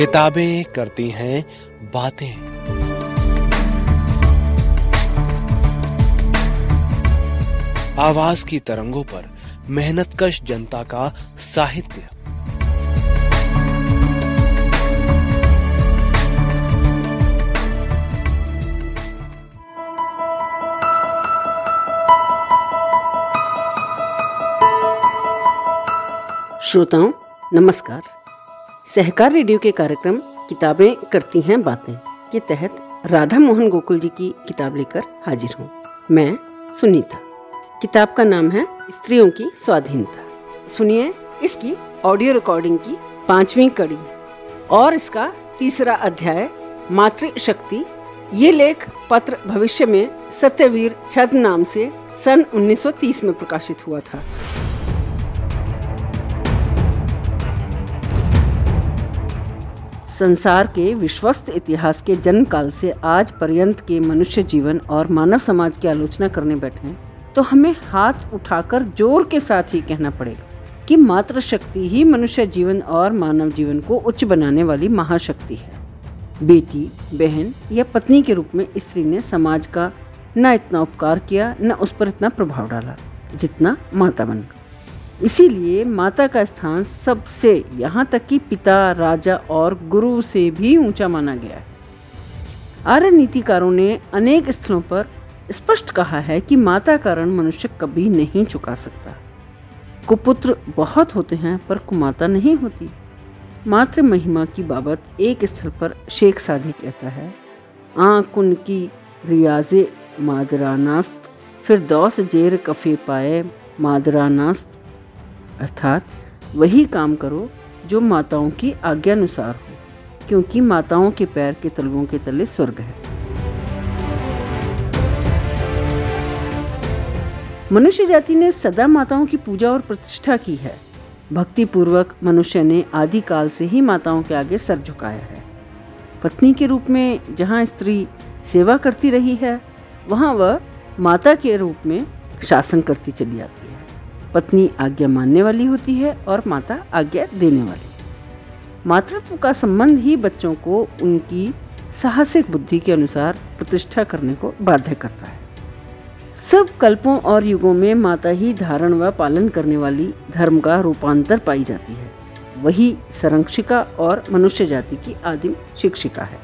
किताबें करती हैं बातें। आवाज़ की तरंगों पर मेहनतकश जनता का साहित्य। श्रोताओं नमस्कार। सहकार रेडियो के कार्यक्रम किताबें करती हैं बातें के तहत राधा मोहन गोकुल जी की किताब लेकर हाजिर हूँ। मैं सुनीता। किताब का नाम है स्त्रियों की स्वाधीनता। सुनिए इसकी ऑडियो रिकॉर्डिंग की पांचवी कड़ी। और इसका तीसरा अध्याय, मातृ शक्ति। ये लेख पत्र भविष्य में सत्यवीर छद नाम से सन 1930 में प्रकाशित हुआ था। संसार के विश्वस्त इतिहास के जन्म काल से आज पर्यंत के मनुष्य जीवन और मानव समाज की आलोचना करने बैठे हैं तो हमें हाथ उठाकर ज़ोर के साथ ही कहना पड़ेगा कि मात्र शक्ति ही मनुष्य जीवन और मानव जीवन को उच्च बनाने वाली महाशक्ति है। बेटी, बहन या पत्नी के रूप में स्त्री ने समाज का न इतना उपकार किया, न उस पर इतना प्रभाव डाला, जितना माता बनकर इसीलिए माता का स्थान सबसे यहाँ तक कि पिता, राजा और गुरु से भी ऊँचा माना गया है। आर्य नीतिकारों ने अनेक स्थलों पर स्पष्ट कहा है कि माता का रण मनुष्य कभी नहीं चुका सकता। कुपुत्र बहुत होते हैं, पर कुमाता नहीं होती। मात्र महिमा की बाबत एक स्थल पर शेख साधी कहता है, आँख उनकी रियाजे मादरानास्त, फिर दौस जेर कफे पाए मादरानास्त अर्थात वही काम करो जो माताओं की आज्ञानुसार हो, क्योंकि माताओं के पैर के तलवों के तले स्वर्ग है। मनुष्य जाति ने सदा माताओं की पूजा और प्रतिष्ठा की है। भक्ति पूर्वक मनुष्य ने आदि काल से ही माताओं के आगे सर झुकाया है। पत्नी के रूप में जहाँ स्त्री सेवा करती रही है, वहाँ वह माता के रूप में शासन करती चली आती है। पत्नी आज्ञा मानने वाली होती है और माता आज्ञा देने वाली। मातृत्व का संबंध ही बच्चों को उनकी साहसिक बुद्धि के अनुसार प्रतिष्ठा करने को बाध्य करता है। सब कल्पों और युगों में माता ही धारण व पालन करने वाली धर्म का रूपांतर पाई जाती है। वही संरक्षिका और मनुष्य जाति की आदिम शिक्षिका है।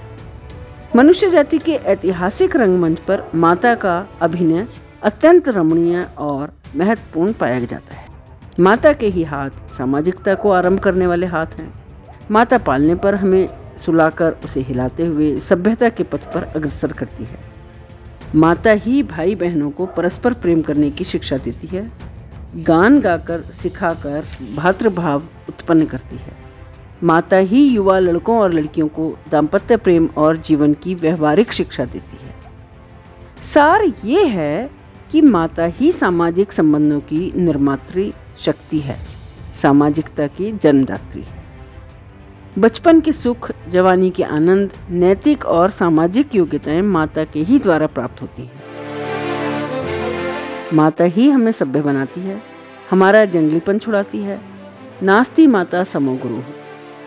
मनुष्य जाति के ऐतिहासिक रंगमंच पर माता का अभिनय अत्यंत रमणीय और महत्वपूर्ण पाया जाता है। माता के ही हाथ सामाजिकता को आरंभ करने वाले हाथ हैं। माता पालने पर हमें सुलाकर उसे हिलाते हुए सभ्यता के पथ पर अग्रसर करती है। माता ही भाई बहनों को परस्पर प्रेम करने की शिक्षा देती है। गान गाकर, सिखाकर भातृभाव उत्पन्न करती है। माता ही युवा लड़कों और लड़कियों को दाम्पत्य प्रेम और जीवन की व्यवहारिक शिक्षा देती है। सार ये है कि माता ही सामाजिक संबंधों की निर्मात्री शक्ति है, सामाजिकता की जन्मदात्री है। बचपन के सुख, जवानी के आनंद, नैतिक और सामाजिक योग्यताएँ माता के ही द्वारा प्राप्त होती हैं। माता ही हमें सभ्य बनाती है, हमारा जंगलीपन छुड़ाती है। नास्ती माता समोगुरु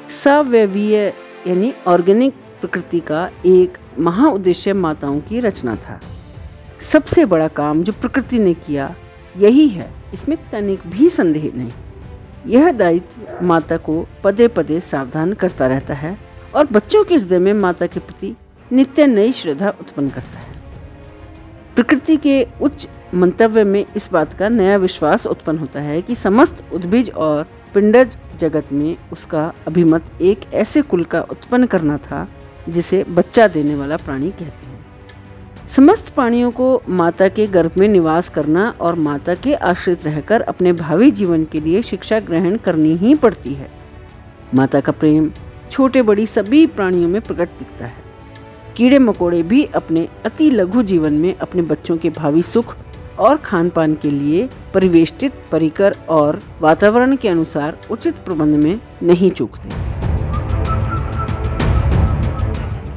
सव्यवीय यानी ऑर्गेनिक प्रकृति का एक महा उद्देश्य माताओं की रचना था। सबसे बड़ा काम जो प्रकृति ने किया यही है। इसमें तनिक भी संदेह नहीं। यह दायित्व माता को पदे पदे सावधान करता रहता है और बच्चों के हृदय में माता के प्रति नित्य नई श्रद्धा उत्पन्न करता है। प्रकृति के उच्च मंतव्य में इस बात का नया विश्वास उत्पन्न होता है कि समस्त उद्भिज और पिंडज जगत में उसका अभिमत एक ऐसे कुल का उत्पन्न करना था जिसे बच्चा देने वाला प्राणी कहते हैं। समस्त प्राणियों को माता के गर्भ में निवास करना और माता के आश्रित रहकर अपने भावी जीवन के लिए शिक्षा ग्रहण करनी ही पड़ती है। माता का प्रेम छोटे बड़ी सभी प्राणियों में प्रकट दिखता है। कीड़े मकोड़े भी अपने अति लघु जीवन में अपने बच्चों के भावी सुख और खान पान के लिए परिवेष्टित, परिकर और वातावरण के अनुसार उचित प्रबंध में नहीं चूकते।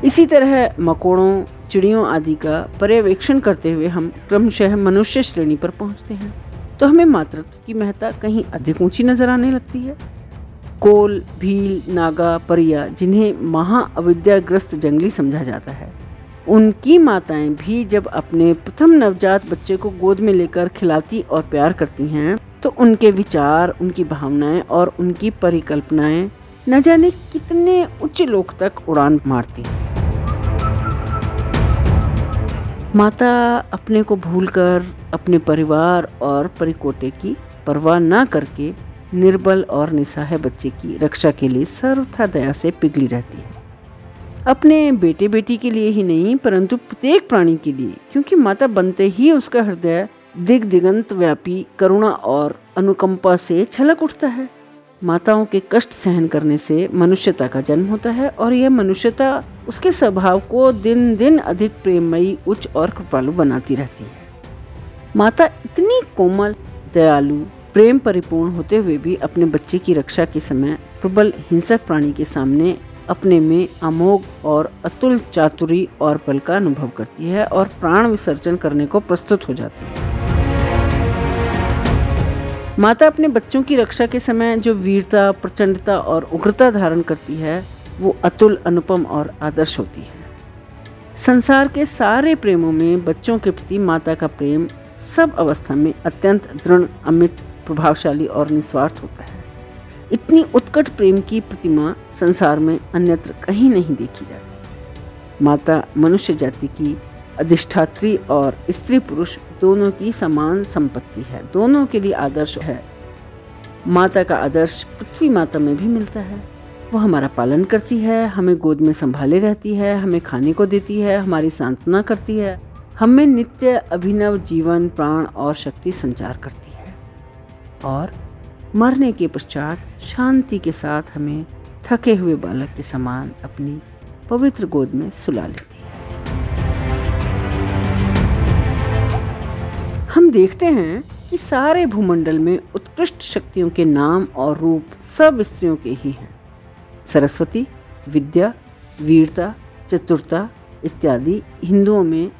इसी तरह मकोड़ों चिड़ियों आदि का पर्यवेक्षण करते हुए हम क्रमशः मनुष्य श्रेणी पर पहुँचते हैं। तो हमें मातृत्व की महत्ता कहीं अधिक ऊँची नज़र आने लगती है। कोल, भील, नागा, परिया, जिन्हें महा अविद्याग्रस्त जंगली समझा जाता है, उनकी माताएँ भी जब अपने प्रथम नवजात बच्चे को गोद में लेकर खिलाती और प्यार करती हैं तो उनके विचार, उनकी भावनाएँ और उनकी परिकल्पनाएँ न जाने कितने उच्च लोक तक उड़ान मारती हैं। माता अपने को भूलकर अपने परिवार और परिकोटे की परवाह न करके निर्बल और निसहाय बच्चे की रक्षा के लिए सर्वथा दया से पिघली रहती है। अपने बेटे बेटी के लिए ही नहीं, परंतु प्रत्येक प्राणी के लिए, क्योंकि माता बनते ही उसका हृदय दिग दिगंत व्यापी, करुणा और अनुकंपा से छलक उठता है। माताओं के कष्ट सहन करने से मनुष्यता का जन्म होता है और यह मनुष्यता उसके स्वभाव को दिन दिन अधिक प्रेममयी, उच्च और कृपालु बनाती रहती है। माता इतनी कोमल, दयालु, प्रेम परिपूर्ण होते हुए भी अपने बच्चे की रक्षा के समय प्रबल हिंसक प्राणी के सामने अपने में अमोघ और अतुल चातुरी और बल का अनुभव करती है और प्राण विसर्जन करने को प्रस्तुत हो जाती है। माता अपने बच्चों की रक्षा के समय जो वीरता, प्रचंडता और उग्रता धारण करती है, वो अतुल, अनुपम और आदर्श होती है। संसार के सारे प्रेमों में बच्चों के प्रति माता का प्रेम सब अवस्था में अत्यंत दृढ़, अमित, प्रभावशाली और निस्वार्थ होता है। इतनी उत्कट प्रेम की प्रतिमा संसार में अन्यत्र कहीं नहीं देखी जाती। माता मनुष्य जाति की अधिष्ठात्री और स्त्री पुरुष दोनों की समान संपत्ति है। दोनों के लिए आदर्श है। माता का आदर्श पृथ्वी माता में भी मिलता है। वो हमारा पालन करती है, हमें गोद में संभाले रहती है, हमें खाने को देती है, हमारी सांत्वना करती है, हमें नित्य अभिनव जीवन, प्राण और शक्ति संचार करती है। और मरने के पश्चात शांति के साथ हमें थके हुए बालक के समान अपनी पवित्र गोद में सुला लेती हम देखते हैं कि सारे भूमंडल में उत्कृष्ट शक्तियों के नाम और रूप सब स्त्रियों के ही हैं। सरस्वती, विद्या, वीरता, चतुरता इत्यादि हिंदुओं में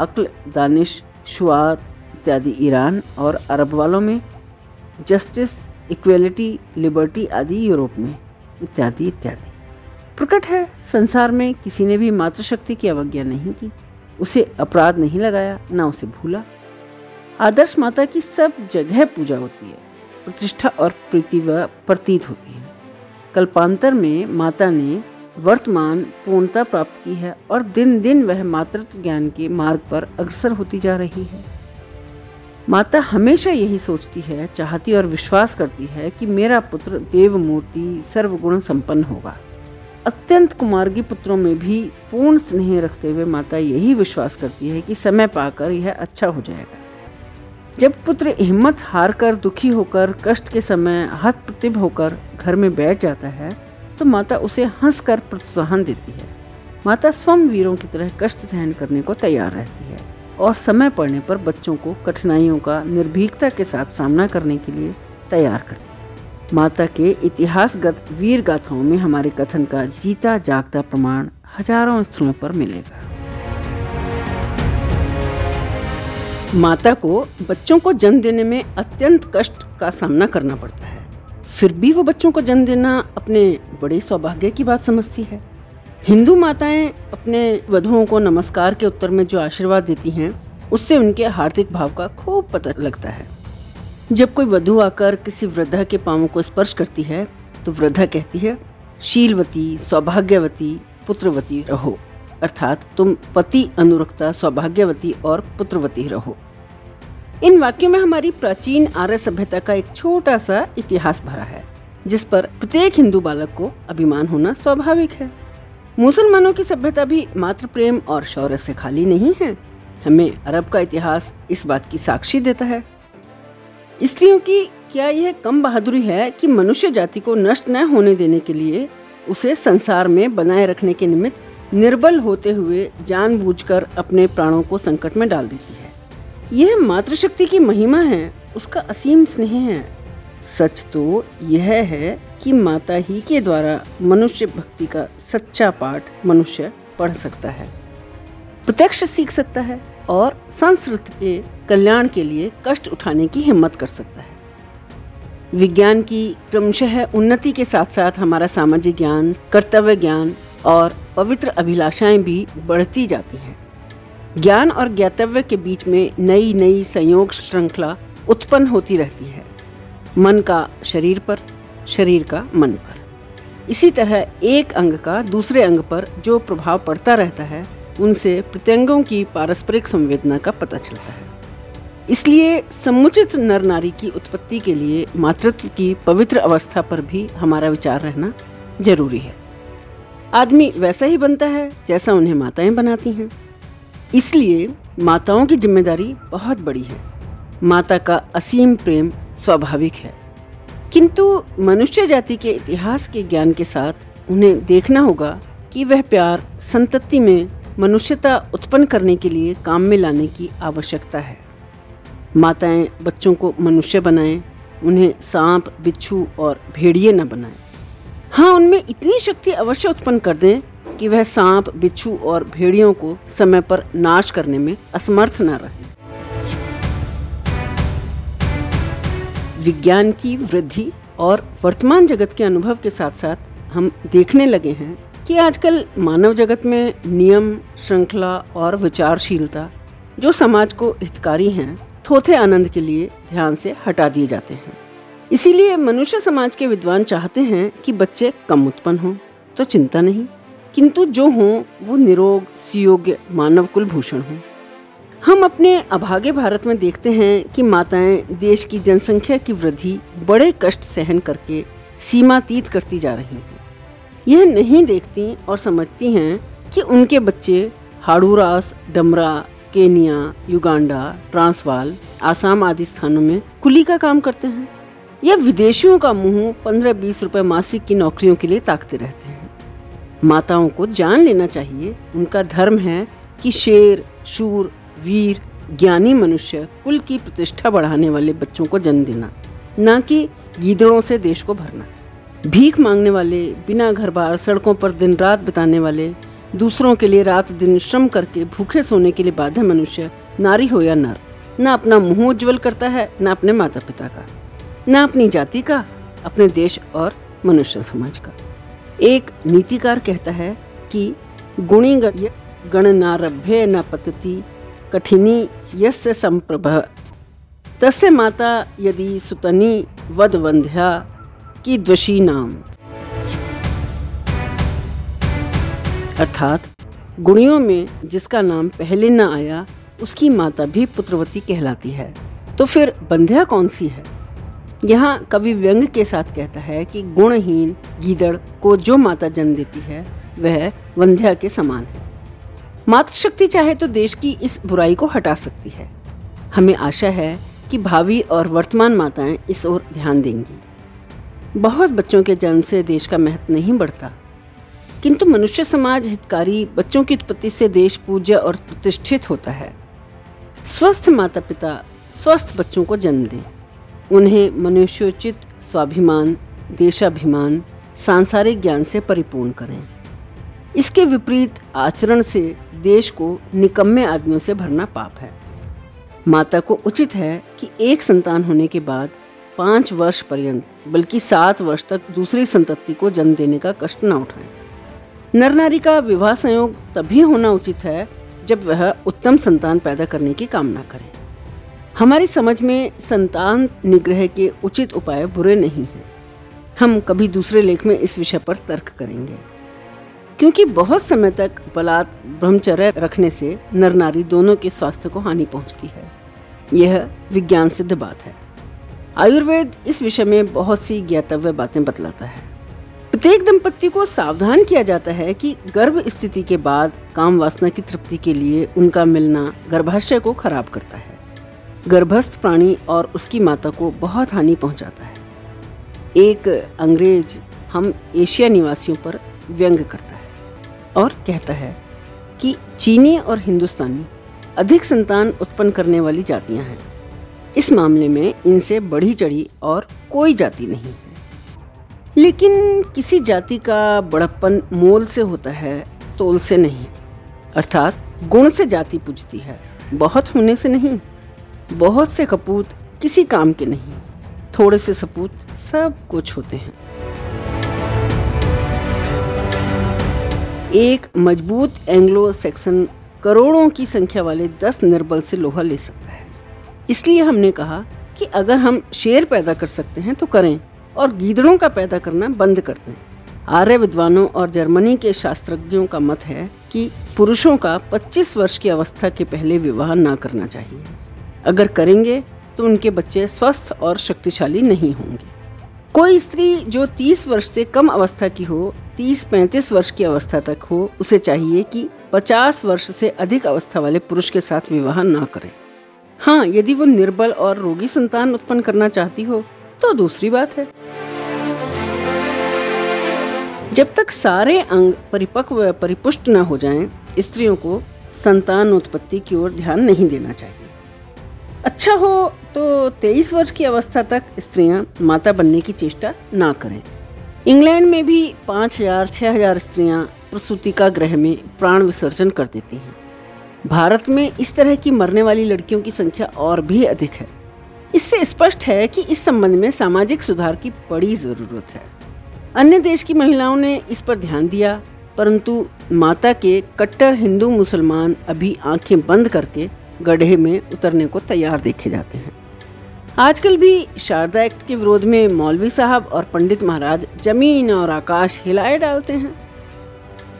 अक्ल, दानिश, शुआत इत्यादि ईरान और अरब वालों में जस्टिस, इक्वेलिटी, लिबर्टी आदि यूरोप में इत्यादि इत्यादि। प्रकट है, संसार में किसी ने भी मातृशक्ति की अवज्ञा नहीं की। उसे अपराध नहीं लगाया, ना उसे भूला। आदर्श माता की सब जगह पूजा होती है, प्रतिष्ठा और प्रीति व प्रतीत होती है। कल्पांतर में माता ने वर्तमान पूर्णता प्राप्त की है और दिन दिन वह मातृत्व ज्ञान के मार्ग पर अग्रसर होती जा रही है। माता हमेशा यही सोचती है, चाहती और विश्वास करती है कि मेरा पुत्र देव मूर्ति सर्वगुण संपन्न होगा। अत्यंत कुमार्गी पुत्रों में भी पूर्ण स्नेह रखते हुए माता यही विश्वास करती है कि समय पाकर यह अच्छा हो जाएगा। जब पुत्र हिम्मत हार कर दुखी होकर, कष्ट के समय हत प्रतिभ होकर घर में बैठ जाता है तो माता उसे हंस कर प्रोत्साहन देती है। माता स्वयं वीरों की तरह कष्ट सहन करने को तैयार रहती है और समय पड़ने पर बच्चों को कठिनाइयों का निर्भीकता के साथ सामना करने के लिए तैयार करती है। माता के इतिहासगत वीर गाथाओं में हमारे कथन का जीता जागता प्रमाण हज़ारों स्थलों पर मिलेगा। माता को बच्चों को जन्म देने में अत्यंत कष्ट का सामना करना पड़ता है। फिर भी वो बच्चों को जन्म देना अपने बड़े सौभाग्य की बात समझती है। हिंदू माताएँ अपने वधुओं को नमस्कार के उत्तर में जो आशीर्वाद देती हैं, उससे उनके हार्दिक भाव का खूब पता लगता है। जब कोई वधु आकर किसी वृद्धा के पाँवों को स्पर्श करती है तो वृद्धा कहती है, शीलवती, सौभाग्यवती, पुत्रवती रहो। अर्थात तुम पति अनुरक्ता, सौभाग्यवती और पुत्रवती रहो। इन वाक्यों में हमारी प्राचीन आर्य सभ्यता का एक छोटा सा इतिहास भरा है, जिस पर प्रत्येक हिंदू बालक को अभिमान होना स्वाभाविक है। मुसलमानों की सभ्यता भी मात्र प्रेम और शौर्य से खाली नहीं है। हमें अरब का इतिहास इस बात की साक्षी देता है। स्त्रियों की क्या यह कम बहादुरी है कि मनुष्य जाति को नष्ट न होने देने के लिए उसे संसार में बनाए रखने के निमित्त निर्बल होते हुए जानबूझकर अपने प्राणों को संकट में डाल देती है। यह मातृशक्ति की महिमा है, उसका असीम स्नेह है। सच तो यह है कि माता ही के द्वारा मनुष्य भक्ति का सच्चा पाठ मनुष्य पढ़ सकता है, प्रत्यक्ष सीख सकता है और संस्कृत के कल्याण के लिए कष्ट उठाने की हिम्मत कर सकता है। विज्ञान की क्रमशः उन्नति के साथ साथ हमारा सामाजिक ज्ञान, कर्तव्य ज्ञान और पवित्र अभिलाषाएँ भी बढ़ती जाती हैं। ज्ञान और ज्ञातव्य के बीच में नई नई संयोग श्रृंखला उत्पन्न होती रहती है। मन का शरीर पर, शरीर का मन पर। इसी तरह एक अंग का दूसरे अंग पर जो प्रभाव पड़ता रहता है, उनसे प्रत्यंगों की पारस्परिक संवेदना का पता चलता है। इसलिए समुचित नर नारी की उत्पत्ति के लिए मातृत्व की पवित्र अवस्था पर भी हमारा विचार रहना ज़रूरी है। आदमी वैसा ही बनता है जैसा उन्हें माताएँ बनाती हैं। इसलिए माताओं की ज़िम्मेदारी बहुत बड़ी है। माता का असीम प्रेम स्वाभाविक है। किंतु मनुष्य जाति के इतिहास के ज्ञान के साथ उन्हें देखना होगा कि वह प्यार, संतति में मनुष्यता उत्पन्न करने के लिए काम में लाने की आवश्यकता है। माताएँ बच्चों को मनुष्य बनाएँ, उन्हें सांप, बिच्छू और भेड़िए न बनाएँ। हाँ उनमें इतनी शक्ति अवश्य उत्पन्न कर दें कि वह सांप, बिच्छू और भेड़ियों को समय पर नाश करने में असमर्थ न रहे। विज्ञान की वृद्धि और वर्तमान जगत के अनुभव के साथ साथ हम देखने लगे हैं कि आजकल मानव जगत में नियम, श्रृंखला और विचारशीलता, जो समाज को हितकारी हैं, थोथे आनंद के लिए ध्यान से हटा दिए जाते हैं। इसीलिए मनुष्य समाज के विद्वान चाहते हैं कि बच्चे कम उत्पन्न हों तो चिंता नहीं। किंतु जो हों, वो निरोग, सुयोग्य, मानव कुल भूषण हों। हम अपने अभागे भारत में देखते हैं कि माताएँ देश की जनसंख्या की वृद्धि, बड़े कष्ट सहन करके सीमातीत करती जा रही हैं। यह नहीं देखती और समझती हैं कि उनके बच्चे हाड़ूरास, डमरा, केनिया, युगांडा, ट्रांसवाल, आसाम आदि स्थानों में कुली का काम करते हैं। या विदेशियों का मुँह पंद्रह बीस रुपए मासिक की नौकरियों के लिए ताकते रहते हैं। माताओं को जान लेना चाहिए, उनका धर्म है कि शेर, शूर, वीर, ज्ञानी मनुष्य कुल की प्रतिष्ठा बढ़ाने वाले बच्चों को जन्म देना, न कि गीदड़ों से देश को भरना। भीख मांगने वाले, बिना घर बार सड़कों पर दिन रात बिताने वाले, दूसरों के लिए रात दिन श्रम करके भूखे सोने के लिए बाध्य मनुष्य, नारी हो या नर, न अपना मुँह उज्जवल करता है, न अपने माता पिता का। न अपनी जाति का, अपने देश और मनुष्य समाज का। एक नीतिकार कहता है कि गुणी गणनारभ्य न पतति, कठिनी यस्य संप्रभ। तस्य माता यदि सुतनी वद वंध्या की द्वशी नाम। अर्थात गुणियों में जिसका नाम पहले न आया, उसकी माता भी पुत्रवती कहलाती है। तो फिर बंध्या कौन सी है? यहाँ कवि व्यंग के साथ कहता है कि गुणहीन गीदड़ को जो माता जन्म देती है, वह वंध्या के समान है। मातृशक्ति चाहे तो देश की इस बुराई को हटा सकती है। हमें आशा है कि भावी और वर्तमान माताएँ इस ओर ध्यान देंगी। बहुत बच्चों के जन्म से देश का महत्व नहीं बढ़ता। किंतु मनुष्य समाज हितकारी बच्चों की उत्पत्ति से देश पूज्य और प्रतिष्ठित होता है। स्वस्थ माता पिता स्वस्थ बच्चों को जन्म दें। उन्हें मनुष्योचित, स्वाभिमान, देशाभिमान, सांसारिक ज्ञान से परिपूर्ण करें। इसके विपरीत आचरण से देश को निकम्मे आदमियों से भरना पाप है। माता को उचित है कि एक संतान होने के बाद पाँच वर्ष पर्यंत, बल्कि सात वर्ष तक दूसरी संतति को जन्म देने का कष्ट न उठाएँ। नर नारी का विवाह संयोग तभी होना उचित है जब वह उत्तम संतान पैदा करने की कामना करे। हमारी समझ में संतान निग्रह के उचित उपाय बुरे नहीं हैं। हम कभी दूसरे लेख में इस विषय पर तर्क करेंगे। क्योंकि बहुत समय तक बलात् ब्रह्मचर्य रखने से नर नारी दोनों के स्वास्थ्य को हानि पहुँचती है। यह विज्ञान सिद्ध बात है। आयुर्वेद इस विषय में बहुत सी ज्ञातव्य बातें बतलाता है। प्रत्येक दंपति को सावधान किया जाता है कि गर्भ स्थिति के बाद काम वासना की तृप्ति के लिए उनका मिलना गर्भाशय को खराब करता है। गर्भस्थ प्राणी और उसकी माता को बहुत हानि पहुंचाता है। एक अंग्रेज़ हम एशिया निवासियों पर व्यंग करता है और कहता है कि चीनी और हिंदुस्तानी अधिक संतान उत्पन्न करने वाली जातियाँ हैं। इस मामले में इनसे बढ़ी चढ़ी और कोई जाति नहीं है। लेकिन किसी जाति का बड़प्पन मोल से होता है, तोल से नहीं। अर्थात गुण से जाति पूजती है, बहुत होने से नहीं। बहुत से कपूत किसी काम के नहीं, थोड़े से सपूत सब कुछ होते हैं। एक मज़बूत एंग्लो सेक्शन करोड़ों की संख्या वाले दस निर्बल से लोहा ले सकता है। इसलिए हमने कहा कि अगर हम शेर पैदा कर सकते हैं तो करें और गीदड़ों का पैदा करना बंद कर दें। आर्य विद्वानों और जर्मनी के शास्त्रज्ञों का मत है कि पुरुषों का 25 वर्ष की अवस्था के पहले विवाह ना करना चाहिए। अगर करेंगे तो उनके बच्चे स्वस्थ और शक्तिशाली नहीं होंगे। कोई स्त्री जो 30 वर्ष से कम अवस्था की हो 30-35 वर्ष की अवस्था तक हो उसे चाहिए कि 50 वर्ष से अधिक अवस्था वाले पुरुष के साथ विवाह ना करे। हाँ यदि वो निर्बल और रोगी संतान उत्पन्न करना चाहती हो तो दूसरी बात है। जब तक सारे अंग परिपक्व परिपुष्ट न हो जाएँ, स्त्रियों को संतान उत्पत्ति की ओर ध्यान नहीं देना चाहिए। अच्छा हो तो 23 वर्ष की अवस्था तक स्त्रियाँ माता बनने की चेष्टा ना करें। इंग्लैंड में भी 5000 6000 स्त्रियाँ प्रसूति का ग्रह में प्राण विसर्जन कर देती हैं। भारत में इस तरह की मरने वाली लड़कियों की संख्या और भी अधिक है। इससे स्पष्ट है कि इस संबंध में सामाजिक सुधार की बड़ी ज़रूरत है। अन्य देश की महिलाओं ने इस पर ध्यान दिया, परंतु माता के कट्टर हिंदू मुसलमान अभी आँखें बंद करके गड्ढे में उतरने को तैयार देखे जाते हैं। आजकल भी शारदा एक्ट के विरोध में मौलवी साहब और पंडित महाराज ज़मीन और आकाश हिलाए डालते हैं।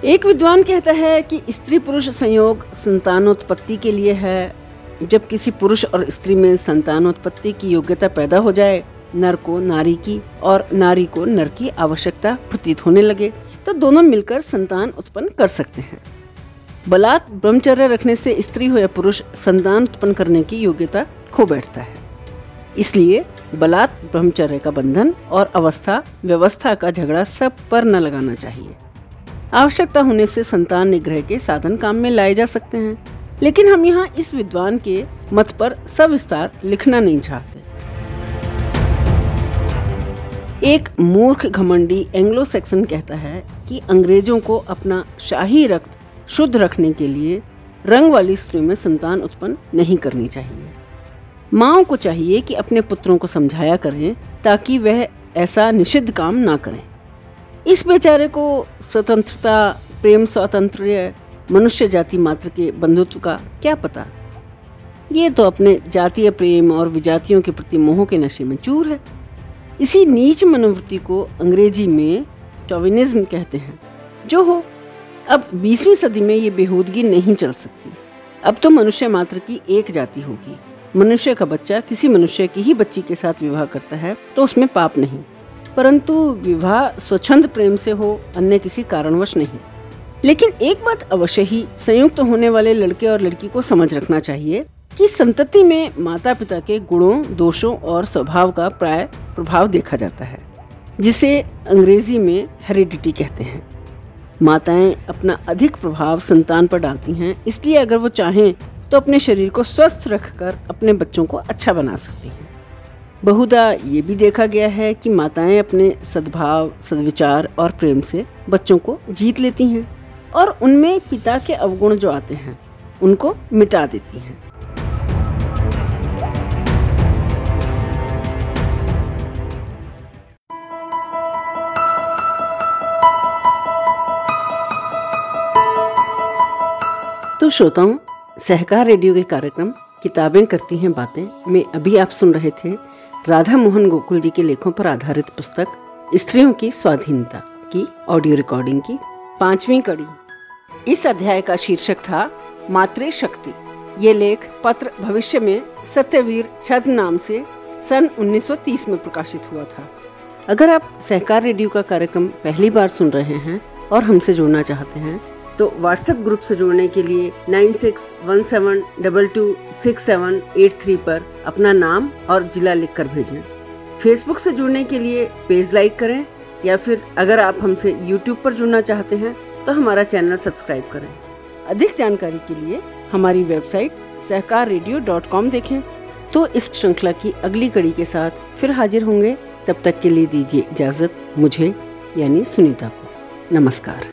एक विद्वान कहता है कि स्त्री पुरुष संयोग संतानोत्पत्ति के लिए है। जब किसी पुरुष और स्त्री में संतानोत्पत्ति की योग्यता पैदा हो जाए, नर को नारी की और नारी को नर की आवश्यकता प्रतीत होने लगे तो दोनों मिलकर संतान उत्पन्न कर सकते हैं। बलात् ब्रह्मचर्य रखने से स्त्री हो या पुरुष, संतान उत्पन्न करने की योग्यता खो बैठता है। इसलिए बलात् ब्रह्मचर्य का बंधन और अवस्था, व्यवस्था का झगड़ा सब पर न लगाना चाहिए। आवश्यकता होने से संतान निग्रह के साधन काम में लाए जा सकते हैं। लेकिन हम यहाँ इस विद्वान के मत पर सविस्तार लिखना नहीं चाहते। एक मूर्ख घमंडी एंग्लो सेक्सन कहता है कि अंग्रेज़ों को अपना शाही रक्त शुद्ध रखने के लिए रंग वाली स्त्री में संतान उत्पन्न नहीं करनी चाहिए। माओ को चाहिए कि अपने पुत्रों को समझाया करें ताकि वह ऐसा निषिद्ध काम ना करें। इस बेचारे को स्वतंत्रता, प्रेम, स्वातंत्र्य, मनुष्य जाति मात्र के बंधुत्व का क्या पता? ये तो अपने जातीय प्रेम और विजातियों के प्रति मोह के नशे में चूर है। इसी नीच मनोवृत्ति को अंग्रेज़ी में चौविनिज्म कहते हैं। जो हो अब बीसवीं सदी में ये बेहूदगी नहीं चल सकती। अब तो मनुष्य मात्र की एक जाति होगी। मनुष्य का बच्चा किसी मनुष्य की ही बच्ची के साथ विवाह करता है तो उसमें पाप नहीं। परंतु विवाह स्वच्छंद प्रेम से हो, अन्य किसी कारणवश नहीं। लेकिन एक बात अवश्य ही संयुक्त तो होने वाले लड़के और लड़की को समझ रखना चाहिए कि संतति में माता पिता के गुणों, दोषों और स्वभाव का प्राय प्रभाव देखा जाता है, जिसे अंग्रेज़ी में हेरिडिटी कहते हैं। माताएँ अपना अधिक प्रभाव संतान पर डालती हैं, इसलिए अगर वो चाहें तो अपने शरीर को स्वस्थ रखकर अपने बच्चों को अच्छा बना सकती हैं। बहुधा ये भी देखा गया है कि माताएँ अपने सद्भाव, सद्विचार और प्रेम से बच्चों को जीत लेती हैं और उनमें पिता के अवगुण जो आते हैं, उनको मिटा देती हैं। श्रोताओं, सहकार रेडियो के कार्यक्रम, किताबें करती हैं बातें, में अभी आप सुन रहे थे राधा मोहन गोकुल जी के लेखों पर आधारित पुस्तक, स्त्रियों की स्वाधीनता की ऑडियो रिकॉर्डिंग की पांचवी कड़ी। इस अध्याय का शीर्षक था, मातृ शक्ति। ये लेख पत्र भविष्य में सत्यवीर छद नाम से सन 1930 में प्रकाशित हुआ था। अगर आप सहकार रेडियो का कार्यक्रम पहली बार सुन रहे हैं और हमसे जुड़ना चाहते हैं तो व्हाट्सएप ग्रुप से जुड़ने के लिए nine six one seven double two six seven eight three पर अपना नाम और जिला लिख कर भेजें। फेसबुक से जुड़ने के लिए पेज लाइक करें या फिर अगर आप हमसे यूट्यूब पर जुड़ना चाहते हैं तो हमारा चैनल सब्सक्राइब करें। अधिक जानकारी के लिए हमारी website Sahakar radio dot com देखें। तो इस श्रृंखला की अगली कड़ी के साथ फिर हाजिर होंगे। तब तक के लिए दीजिए इजाज़त मुझे, यानी सुनीता को। नमस्कार।